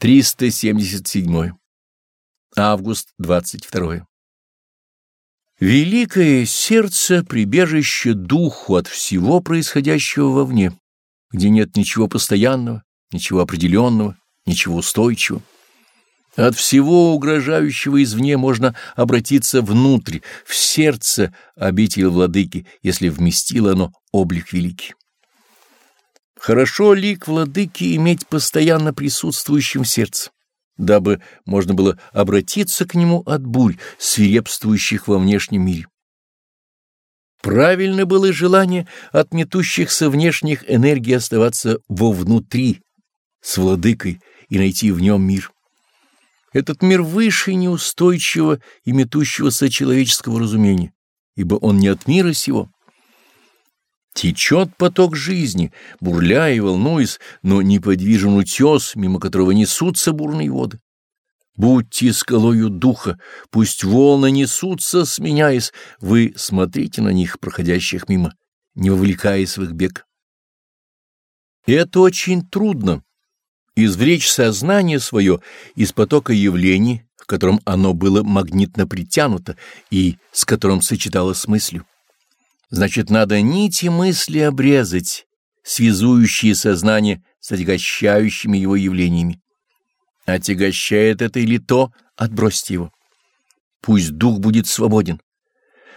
377. Август 22. Великое сердце — прибежище духу от всего происходящего вовне, где нет ничего постоянного, ничего определенного, ничего устойчивого. От всего угрожающего извне можно обратиться внутрь, в сердце обители владыки, если вместило оно облик великий. Хорошо лик владыки иметь постоянно присутствующим в сердце, дабы можно было обратиться к нему от бурь, свирепствующих во внешнем мире. Правильно было желание от метущихся внешних энергий оставаться вовнутри, с владыкой, и найти в нем мир. Этот мир выше неустойчивого и метущегося человеческого разумения, ибо он не от мира сего. Течет поток жизни, бурляя и волнуясь, но неподвижен утес, мимо которого несутся бурные воды. Будьте скалою духа, пусть волны несутся, сменяясь, вы смотрите на них, проходящих мимо, не вовлекаясь в их бег. Это очень трудно — извлечь сознание свое из потока явлений, к которым оно было магнитно притянуто и с которым сочеталось с мыслью. Значит, надо нити мысли обрезать, связующие сознание с отягощающими его явлениями. Отягощает это или то, отбросьте его. Пусть дух будет свободен.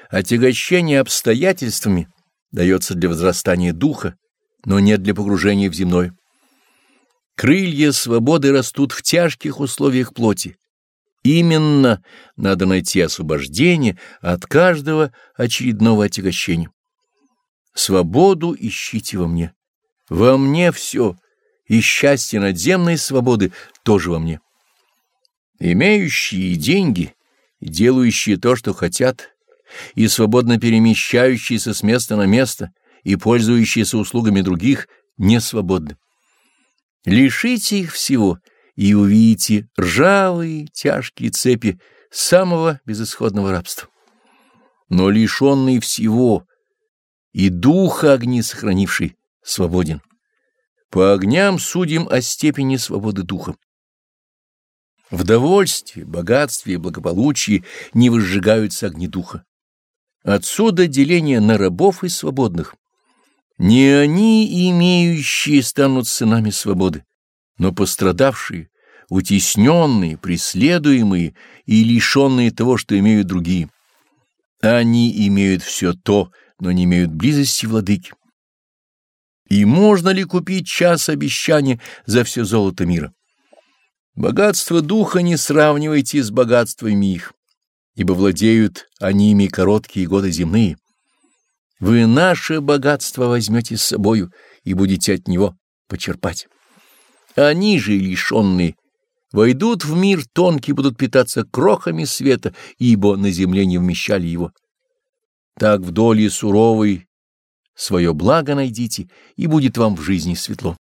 Отягощение обстоятельствами дается для возрастания духа, но не для погружения в земное. Крылья свободы растут в тяжких условиях плоти, Именно надо найти освобождение от каждого очередного отягощения. Свободу ищите во мне. Во мне все, и счастье надземной свободы тоже во мне. Имеющие деньги, делающие то, что хотят, и свободно перемещающиеся с места на место, и пользующиеся услугами других, не свободны. Лишите их всего — и увидите ржавые тяжкие цепи самого безысходного рабства. Но лишенный всего и духа огни сохранивший свободен. По огням судим о степени свободы духа. В довольстве, богатстве и благополучии не возжигаются огни духа. Отсюда деление на рабов и свободных. Не они, имеющие, станут сынами свободы, но пострадавшие, утесненные, преследуемые и лишенные того, что имеют другие. Они имеют все то, но не имеют близости владыки. И можно ли купить час обещания за все золото мира? Богатство духа не сравнивайте с богатствами их, ибо владеют они ими короткие годы земные. Вы наше богатство возьмете с собою и будете от него почерпать. Они же, лишенные, войдут в мир тонкий, будут питаться крохами света, ибо на земле не вмещали его. Так в доле суровой свое благо найдите, и будет вам в жизни светло.